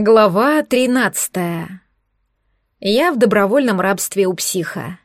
Глава 13. Я в добровольном рабстве у психа.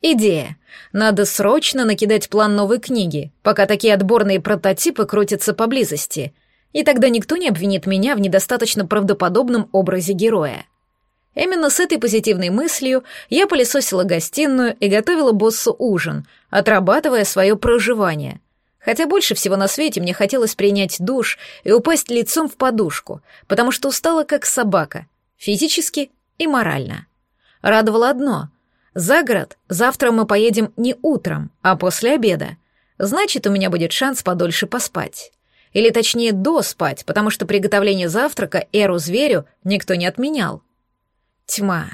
Идея. Надо срочно накидать план новой книги, пока такие отборные прототипы крутятся поблизости, и тогда никто не обвинит меня в недостаточно правдоподобном образе героя. Именно с этой позитивной мыслью я пылесосила гостиную и готовила боссу ужин, отрабатывая свое проживание — Хотя больше всего на свете мне хотелось принять душ и упасть лицом в подушку, потому что устала как собака, физически и морально. Радовало одно — за город завтра мы поедем не утром, а после обеда. Значит, у меня будет шанс подольше поспать. Или точнее, доспать, потому что приготовление завтрака Эру-зверю никто не отменял. Тьма.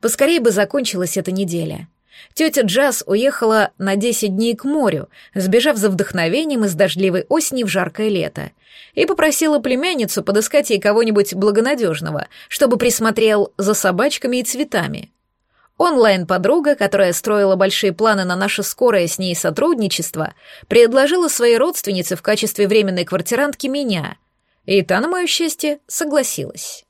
Поскорее бы закончилась эта неделя. Тетя Джаз уехала на 10 дней к морю, сбежав за вдохновением из дождливой осени в жаркое лето, и попросила племянницу подыскать ей кого-нибудь благонадежного, чтобы присмотрел за собачками и цветами. Онлайн-подруга, которая строила большие планы на наше скорое с ней сотрудничество, предложила своей родственнице в качестве временной квартирантки меня, и та, на мое счастье, согласилась.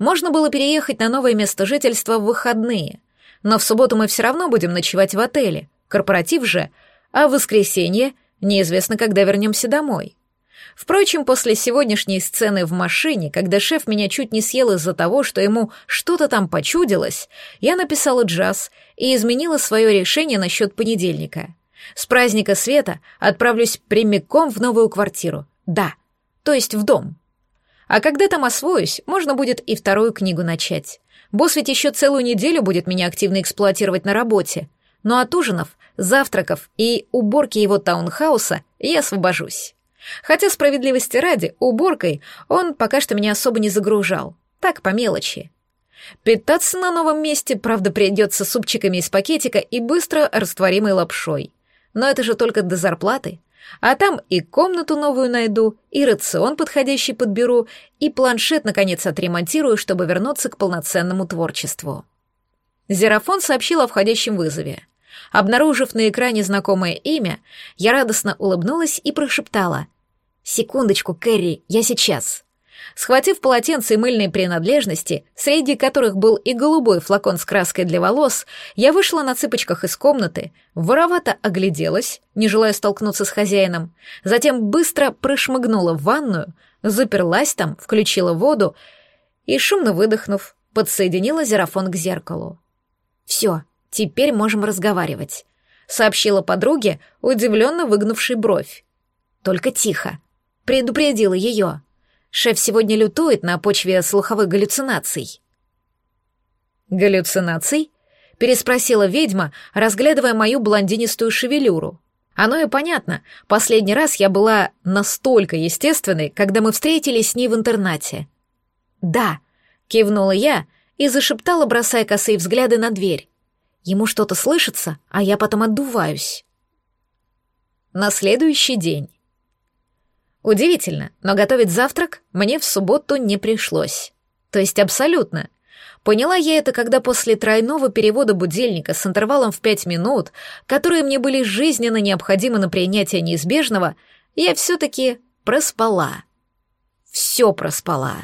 Можно было переехать на новое место жительства в выходные, но в субботу мы все равно будем ночевать в отеле, корпоратив же, а в воскресенье неизвестно, когда вернемся домой. Впрочем, после сегодняшней сцены в машине, когда шеф меня чуть не съел из-за того, что ему что-то там почудилось, я написала джаз и изменила свое решение насчет понедельника. С праздника света отправлюсь прямиком в новую квартиру. Да, то есть в дом. А когда там освоюсь, можно будет и вторую книгу начать. Босс ведь еще целую неделю будет меня активно эксплуатировать на работе. Но от ужинов, завтраков и уборки его таунхауса я освобожусь. Хотя, справедливости ради, уборкой он пока что меня особо не загружал. Так, по мелочи. Питаться на новом месте, правда, придется супчиками из пакетика и быстро растворимой лапшой. Но это же только до зарплаты. А там и комнату новую найду, и рацион подходящий подберу, и планшет, наконец, отремонтирую, чтобы вернуться к полноценному творчеству. Зерафон сообщил о входящем вызове. Обнаружив на экране знакомое имя, я радостно улыбнулась и прошептала. «Секундочку, Кэрри, я сейчас». Схватив полотенце и мыльные принадлежности, среди которых был и голубой флакон с краской для волос, я вышла на цыпочках из комнаты, воровато огляделась, не желая столкнуться с хозяином, затем быстро прошмыгнула в ванную, заперлась там, включила воду и, шумно выдохнув, подсоединила зерафон к зеркалу. «Все, теперь можем разговаривать», — сообщила подруге, удивленно выгнувшей бровь. «Только тихо», — предупредила ее. Шеф сегодня лютует на почве слуховых галлюцинаций». «Галлюцинаций?» — переспросила ведьма, разглядывая мою блондинистую шевелюру. Оно и понятно. Последний раз я была настолько естественной, когда мы встретились с ней в интернате. «Да», — кивнула я и зашептала, бросая косые взгляды на дверь. Ему что-то слышится, а я потом отдуваюсь. На следующий день. Удивительно, но готовить завтрак мне в субботу не пришлось. То есть абсолютно. Поняла я это, когда после тройного перевода будильника с интервалом в пять минут, которые мне были жизненно необходимы на принятие неизбежного, я все-таки проспала. Все проспала.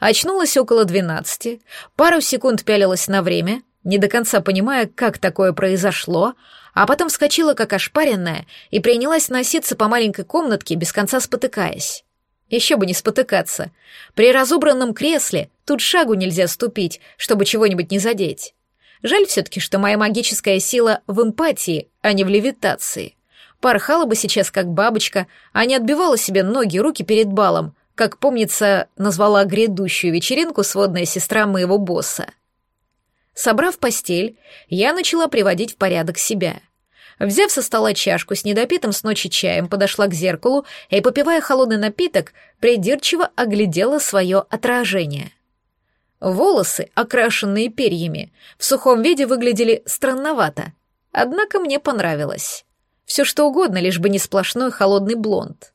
Очнулась около двенадцати, пару секунд пялилась на время, не до конца понимая, как такое произошло, а потом вскочила как ошпаренная и принялась носиться по маленькой комнатке, без конца спотыкаясь. Еще бы не спотыкаться. При разобранном кресле тут шагу нельзя ступить, чтобы чего-нибудь не задеть. Жаль все-таки, что моя магическая сила в эмпатии, а не в левитации. Порхала бы сейчас как бабочка, а не отбивала себе ноги и руки перед балом, как, помнится, назвала грядущую вечеринку сводная сестра моего босса. Собрав постель, я начала приводить в порядок себя. Взяв со стола чашку с недопитым с ночи чаем, подошла к зеркалу и, попивая холодный напиток, придирчиво оглядела свое отражение. Волосы, окрашенные перьями, в сухом виде выглядели странновато, однако мне понравилось. Все что угодно, лишь бы не сплошной холодный блонд.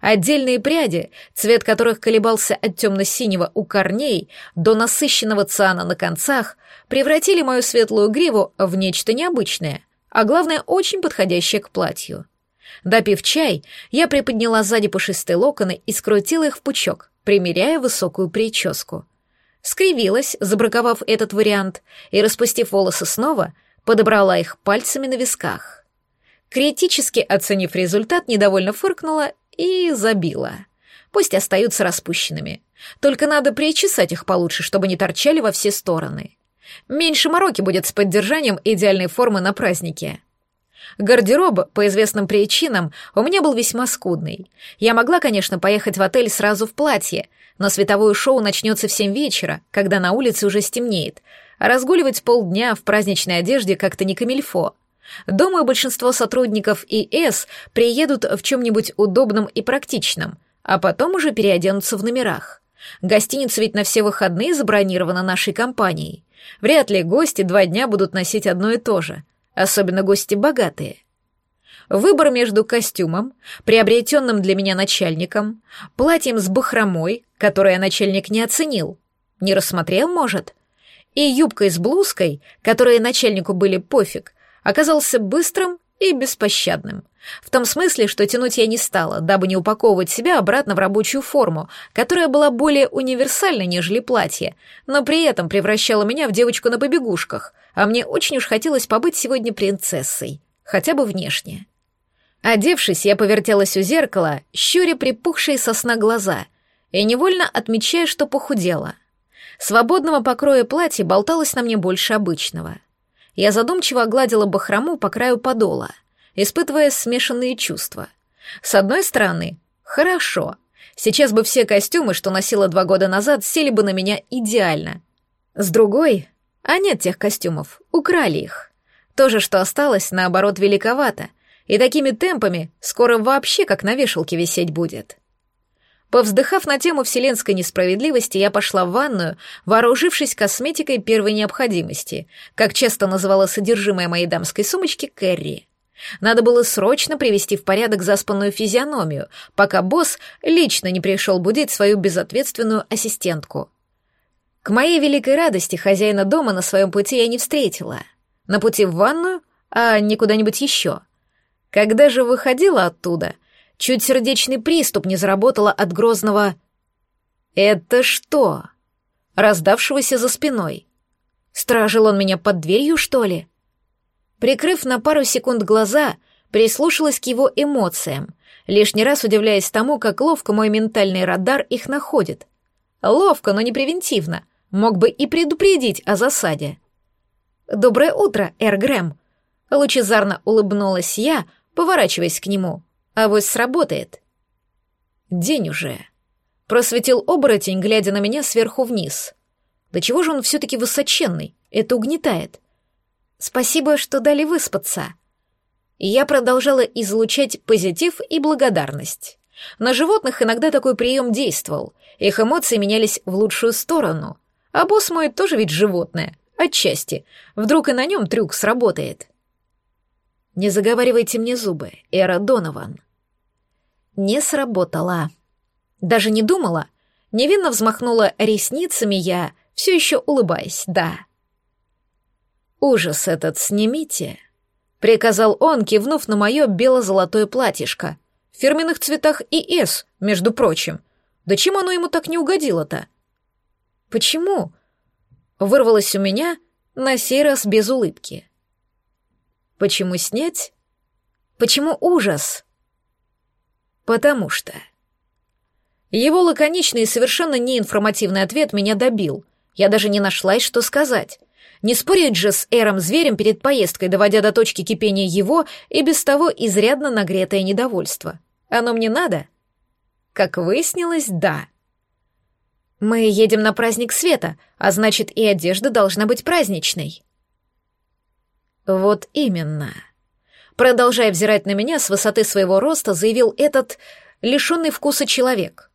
Отдельные пряди, цвет которых колебался от темно-синего у корней до насыщенного циана на концах, превратили мою светлую гриву в нечто необычное, а главное, очень подходящее к платью. Допив чай, я приподняла сзади пушистые локоны и скрутила их в пучок, примеряя высокую прическу. Скривилась, забраковав этот вариант, и, распустив волосы снова, подобрала их пальцами на висках. Критически оценив результат, недовольно фыркнула и забила. Пусть остаются распущенными. Только надо причесать их получше, чтобы не торчали во все стороны. Меньше мороки будет с поддержанием идеальной формы на празднике. Гардероб, по известным причинам, у меня был весьма скудный. Я могла, конечно, поехать в отель сразу в платье, но световое шоу начнется в семь вечера, когда на улице уже стемнеет, а разгуливать полдня в праздничной одежде как-то не камильфо. Думаю, большинство сотрудников ИС приедут в чем-нибудь удобном и практичном, а потом уже переоденутся в номерах. Гостиница ведь на все выходные забронирована нашей компанией. Вряд ли гости два дня будут носить одно и то же, особенно гости богатые. Выбор между костюмом, приобретенным для меня начальником, платьем с бахромой, которое начальник не оценил, не рассмотрел, может, и юбкой с блузкой, которые начальнику были пофиг, оказался быстрым и беспощадным. В том смысле, что тянуть я не стала, дабы не упаковывать себя обратно в рабочую форму, которая была более универсальной, нежели платье, но при этом превращала меня в девочку на побегушках, а мне очень уж хотелось побыть сегодня принцессой, хотя бы внешне. Одевшись, я повертелась у зеркала, щуря припухшие сосна глаза, и невольно отмечая, что похудела. Свободного покроя платья болталось на мне больше обычного. Я задумчиво огладила бахрому по краю подола — испытывая смешанные чувства. С одной стороны, хорошо. Сейчас бы все костюмы, что носила два года назад, сели бы на меня идеально. С другой, а нет тех костюмов, украли их. То же, что осталось, наоборот, великовато, и такими темпами скоро вообще как на вешалке висеть будет. Повздыхав на тему вселенской несправедливости, я пошла в ванную, вооружившись косметикой первой необходимости, как часто называла содержимое моей дамской сумочки Кэрри. Надо было срочно привести в порядок заспанную физиономию, пока босс лично не пришел будить свою безответственную ассистентку. К моей великой радости хозяина дома на своем пути я не встретила. На пути в ванную, а не куда-нибудь еще. Когда же выходила оттуда, чуть сердечный приступ не заработала от грозного «Это что?» раздавшегося за спиной. Стражил он меня под дверью, что ли? Прикрыв на пару секунд глаза, прислушалась к его эмоциям, лишний раз удивляясь тому, как ловко мой ментальный радар их находит. Ловко, но не превентивно. Мог бы и предупредить о засаде. «Доброе утро, Эр Грэм!» Лучезарно улыбнулась я, поворачиваясь к нему. А «Авось сработает». «День уже», — просветил оборотень, глядя на меня сверху вниз. «Да чего же он все-таки высоченный? Это угнетает». Спасибо, что дали выспаться. Я продолжала излучать позитив и благодарность. На животных иногда такой прием действовал, их эмоции менялись в лучшую сторону. А босс мой тоже ведь животное, отчасти. Вдруг и на нем трюк сработает. Не заговаривайте мне зубы, Эра Донован. Не сработала. Даже не думала. Невинно взмахнула ресницами я, все еще улыбаясь, да. «Ужас этот снимите», — приказал он, кивнув на мое бело-золотое платьишко. В фирменных цветах и «С», между прочим. Да чем оно ему так не угодило-то? «Почему?» — вырвалось у меня, на сей раз без улыбки. «Почему снять?» «Почему ужас?» «Потому что...» Его лаконичный и совершенно неинформативный ответ меня добил. Я даже не нашлась, что сказать. Не спорить же с Эром-зверем перед поездкой, доводя до точки кипения его и без того изрядно нагретое недовольство. Оно мне надо? Как выяснилось, да. Мы едем на праздник света, а значит и одежда должна быть праздничной. Вот именно. Продолжая взирать на меня с высоты своего роста, заявил этот лишенный вкуса человек.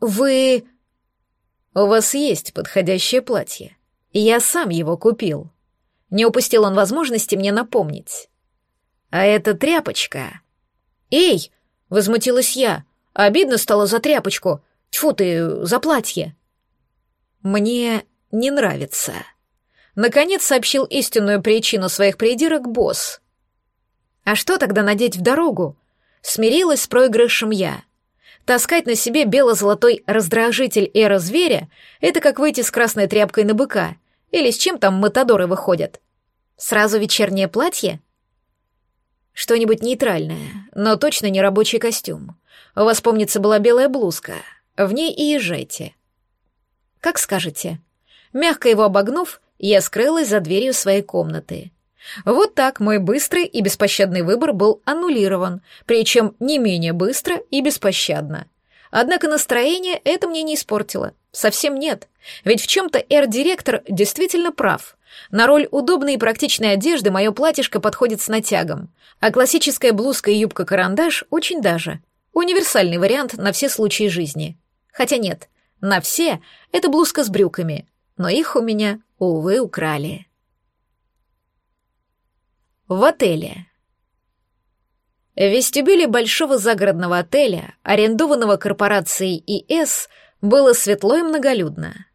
Вы... У вас есть подходящее платье. Я сам его купил. Не упустил он возможности мне напомнить. А эта тряпочка... «Эй!» — возмутилась я. Обидно стало за тряпочку. Тьфу ты, за платье. Мне не нравится. Наконец сообщил истинную причину своих придирок босс. А что тогда надеть в дорогу? Смирилась с проигрышем я. Таскать на себе бело-золотой раздражитель эра-зверя — это как выйти с красной тряпкой на быка. Или с чем там матадоры выходят. Сразу вечернее платье? Что-нибудь нейтральное, но точно не рабочий костюм. У вас, помнится, была белая блузка. В ней и езжайте. Как скажете. Мягко его обогнув, я скрылась за дверью своей комнаты. Вот так мой быстрый и беспощадный выбор был аннулирован, причем не менее быстро и беспощадно. Однако настроение это мне не испортило. Совсем нет. Ведь в чем-то эр-директор действительно прав. На роль удобной и практичной одежды мое платьишко подходит с натягом, а классическая блузка и юбка-карандаш очень даже. Универсальный вариант на все случаи жизни. Хотя нет, на все — это блузка с брюками, но их у меня, увы, украли в отеле. В вестибюле большого загородного отеля, арендованного корпорацией ИС, было светло и многолюдно.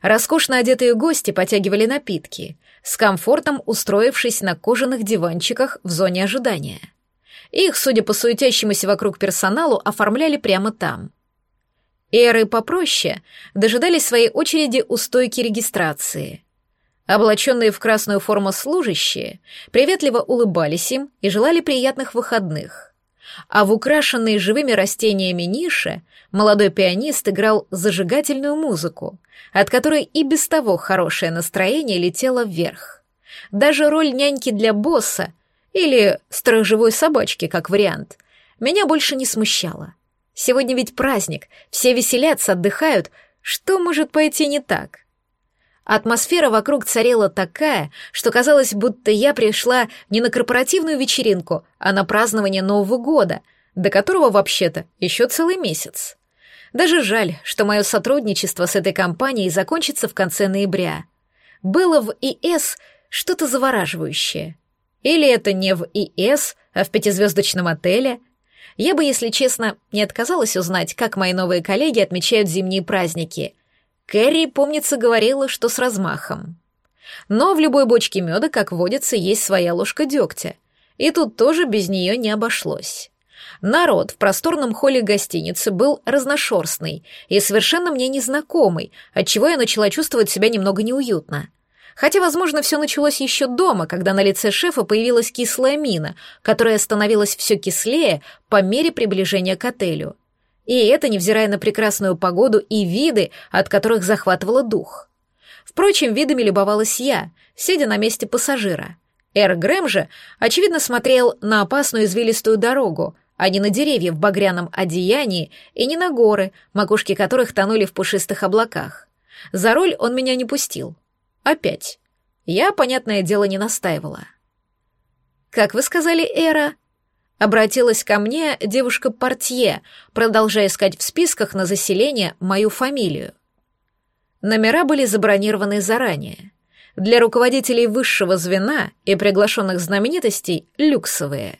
Роскошно одетые гости потягивали напитки, с комфортом устроившись на кожаных диванчиках в зоне ожидания. Их, судя по суетящемуся вокруг персоналу, оформляли прямо там. Эры попроще дожидались своей очереди у стойки регистрации. Облаченные в красную форму служащие приветливо улыбались им и желали приятных выходных. А в украшенной живыми растениями нише молодой пианист играл зажигательную музыку, от которой и без того хорошее настроение летело вверх. Даже роль няньки для босса или сторожевой собачки, как вариант, меня больше не смущала. Сегодня ведь праздник, все веселятся, отдыхают, что может пойти не так? Атмосфера вокруг царила такая, что казалось, будто я пришла не на корпоративную вечеринку, а на празднование Нового года, до которого вообще-то еще целый месяц. Даже жаль, что мое сотрудничество с этой компанией закончится в конце ноября. Было в ИС что-то завораживающее. Или это не в ИС, а в пятизвездочном отеле. Я бы, если честно, не отказалась узнать, как мои новые коллеги отмечают зимние праздники — Кэрри, помнится, говорила, что с размахом. Но в любой бочке меда, как водится, есть своя ложка дегтя. И тут тоже без нее не обошлось. Народ в просторном холле гостиницы был разношерстный и совершенно мне незнакомый, отчего я начала чувствовать себя немного неуютно. Хотя, возможно, все началось еще дома, когда на лице шефа появилась кислая мина, которая становилась все кислее по мере приближения к отелю. И это невзирая на прекрасную погоду и виды, от которых захватывало дух. Впрочем, видами любовалась я, сидя на месте пассажира. Эр Грэм же, очевидно, смотрел на опасную извилистую дорогу, а не на деревья в багряном одеянии и не на горы, макушки которых тонули в пушистых облаках. За руль он меня не пустил. Опять. Я, понятное дело, не настаивала. «Как вы сказали, Эра?» Обратилась ко мне девушка-портье, продолжая искать в списках на заселение мою фамилию. Номера были забронированы заранее. Для руководителей высшего звена и приглашенных знаменитостей — люксовые.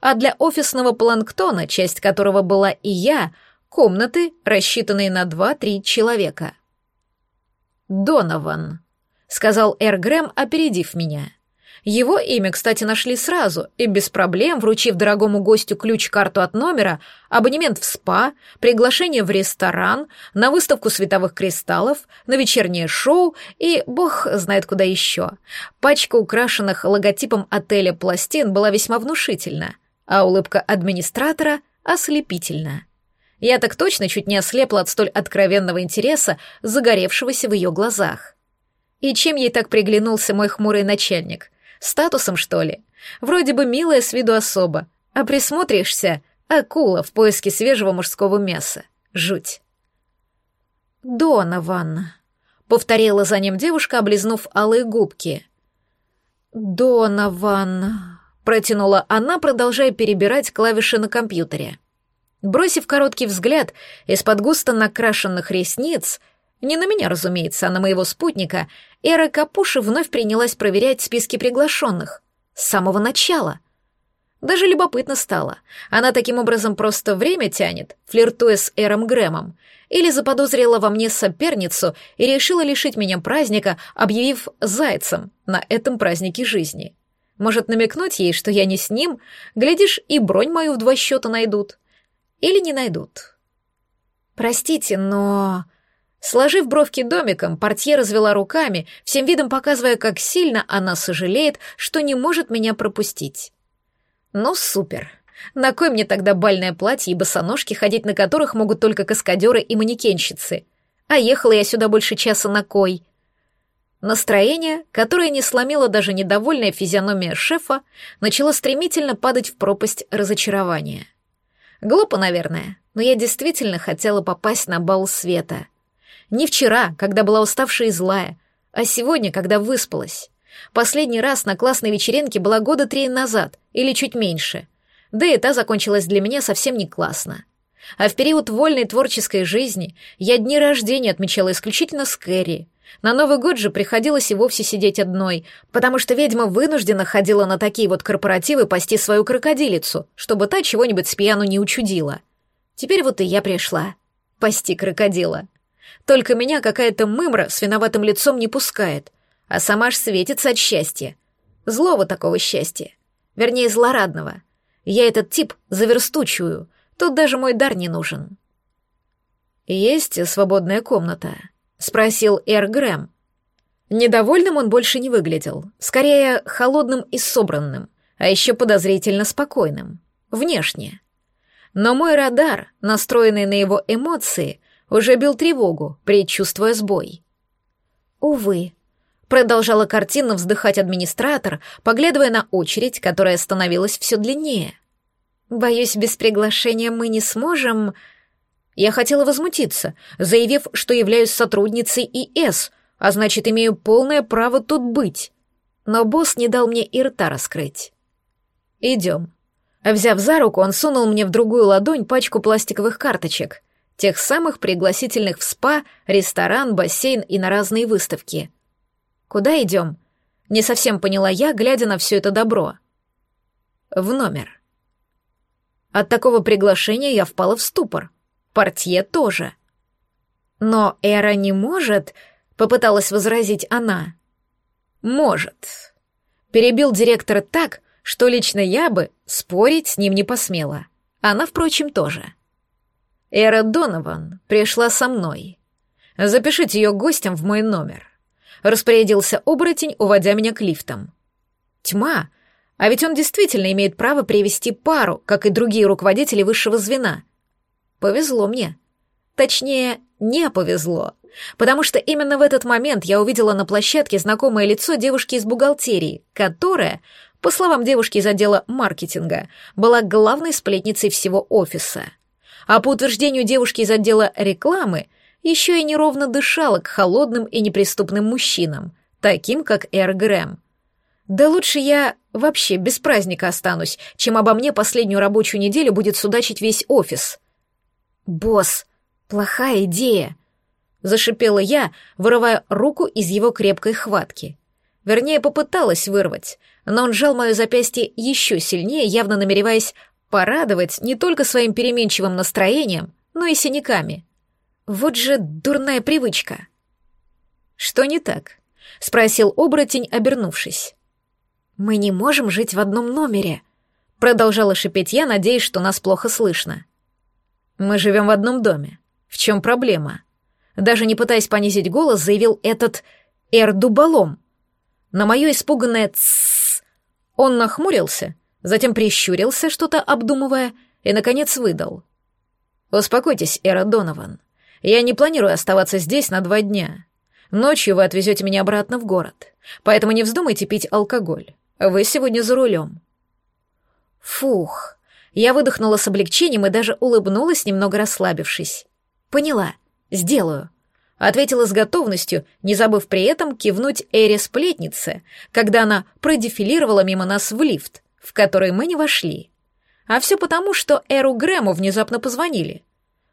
А для офисного планктона, часть которого была и я, комнаты, рассчитанные на два-три человека. «Донован», — сказал Эр Грэм, опередив меня. — его имя, кстати, нашли сразу и без проблем, вручив дорогому гостю ключ-карту от номера, абонемент в спа, приглашение в ресторан, на выставку световых кристаллов, на вечернее шоу и бог знает куда еще. Пачка украшенных логотипом отеля пластин была весьма внушительна, а улыбка администратора ослепительна. Я так точно чуть не ослепла от столь откровенного интереса, загоревшегося в ее глазах. И чем ей так приглянулся мой хмурый начальник? Статусом, что ли? Вроде бы милая с виду особа, а присмотришься — акула в поиске свежего мужского мяса. Жуть. «Донован», — повторила за ним девушка, облизнув алые губки. «Донован», — протянула она, продолжая перебирать клавиши на компьютере. Бросив короткий взгляд из-под густо накрашенных ресниц — не на меня, разумеется, а на моего спутника. Эра Капуши вновь принялась проверять списки приглашенных. С самого начала. Даже любопытно стало. Она таким образом просто время тянет, флиртуя с Эром Грэмом. Или заподозрила во мне соперницу и решила лишить меня праздника, объявив зайцем на этом празднике жизни. Может, намекнуть ей, что я не с ним? Глядишь, и бронь мою в два счета найдут. Или не найдут. Простите, но... Сложив бровки домиком, портье развела руками, всем видом показывая, как сильно она сожалеет, что не может меня пропустить. Ну, супер. На кой мне тогда бальное платье и босоножки, ходить на которых могут только каскадеры и манекенщицы? А ехала я сюда больше часа на кой? Настроение, которое не сломило даже недовольная физиономия шефа, начало стремительно падать в пропасть разочарования. Глупо, наверное, но я действительно хотела попасть на бал света. Не вчера, когда была уставшая и злая, а сегодня, когда выспалась. Последний раз на классной вечеринке была года три назад, или чуть меньше. Да и та закончилась для меня совсем не классно. А в период вольной творческой жизни я дни рождения отмечала исключительно с Кэрри. На Новый год же приходилось и вовсе сидеть одной, потому что ведьма вынуждена ходила на такие вот корпоративы пасти свою крокодилицу, чтобы та чего-нибудь с пьяну не учудила. Теперь вот и я пришла. Пасти крокодила. Только меня какая-то мымра с виноватым лицом не пускает, а сама ж светится от счастья. Злого такого счастья. Вернее, злорадного. Я этот тип заверстучую. Тут даже мой дар не нужен. «Есть свободная комната?» — спросил Эр Грэм. Недовольным он больше не выглядел. Скорее, холодным и собранным, а еще подозрительно спокойным. Внешне. Но мой радар, настроенный на его эмоции, уже бил тревогу, предчувствуя сбой. «Увы», — продолжала картинно вздыхать администратор, поглядывая на очередь, которая становилась все длиннее. «Боюсь, без приглашения мы не сможем...» Я хотела возмутиться, заявив, что являюсь сотрудницей ИС, а значит, имею полное право тут быть. Но босс не дал мне и рта раскрыть. «Идем». Взяв за руку, он сунул мне в другую ладонь пачку пластиковых карточек — Тех самых пригласительных в спа, ресторан, бассейн и на разные выставки. Куда идем? Не совсем поняла я, глядя на все это добро. В номер. От такого приглашения я впала в ступор. Портье тоже. Но Эра не может, попыталась возразить она. Может. Перебил директор так, что лично я бы спорить с ним не посмела. Она, впрочем, тоже. Эра Донован пришла со мной. Запишите ее гостем в мой номер. Распорядился оборотень, уводя меня к лифтам. Тьма, а ведь он действительно имеет право привести пару, как и другие руководители высшего звена. Повезло мне. Точнее, не повезло, потому что именно в этот момент я увидела на площадке знакомое лицо девушки из бухгалтерии, которая, по словам девушки из отдела маркетинга, была главной сплетницей всего офиса — а по утверждению девушки из отдела рекламы, еще и неровно дышала к холодным и неприступным мужчинам, таким как Эр Грэм. Да лучше я вообще без праздника останусь, чем обо мне последнюю рабочую неделю будет судачить весь офис. «Босс, плохая идея», — зашипела я, вырывая руку из его крепкой хватки. Вернее, попыталась вырвать, но он сжал мое запястье еще сильнее, явно намереваясь Порадовать не только своим переменчивым настроением, но и синяками. Вот же дурная привычка. Что не так? спросил оборотень, обернувшись. Мы не можем жить в одном номере, продолжала шипеть я, надеясь, что нас плохо слышно. Мы живем в одном доме. В чем проблема? Даже не пытаясь понизить голос, заявил этот Эрдубалом. На мое испуганное «тссс» он нахмурился затем прищурился, что-то обдумывая, и, наконец, выдал. «Успокойтесь, Эра Донован. Я не планирую оставаться здесь на два дня. Ночью вы отвезете меня обратно в город, поэтому не вздумайте пить алкоголь. Вы сегодня за рулем». Фух. Я выдохнула с облегчением и даже улыбнулась, немного расслабившись. «Поняла. Сделаю». Ответила с готовностью, не забыв при этом кивнуть Эре-сплетнице, когда она продефилировала мимо нас в лифт в который мы не вошли. А все потому, что Эру Грэму внезапно позвонили.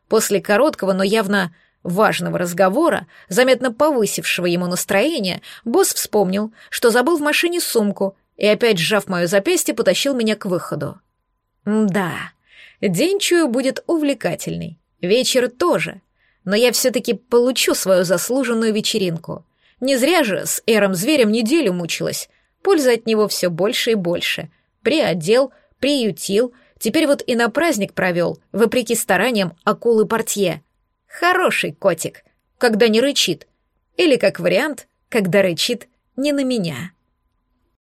После короткого, но явно важного разговора, заметно повысившего ему настроение, босс вспомнил, что забыл в машине сумку и, опять сжав мое запястье, потащил меня к выходу. Да, день, чую, будет увлекательный, вечер тоже, но я все-таки получу свою заслуженную вечеринку. Не зря же с Эром Зверем неделю мучилась, пользы от него все больше и больше — приодел, приютил, теперь вот и на праздник провел, вопреки стараниям акулы-портье. Хороший котик, когда не рычит. Или, как вариант, когда рычит не на меня.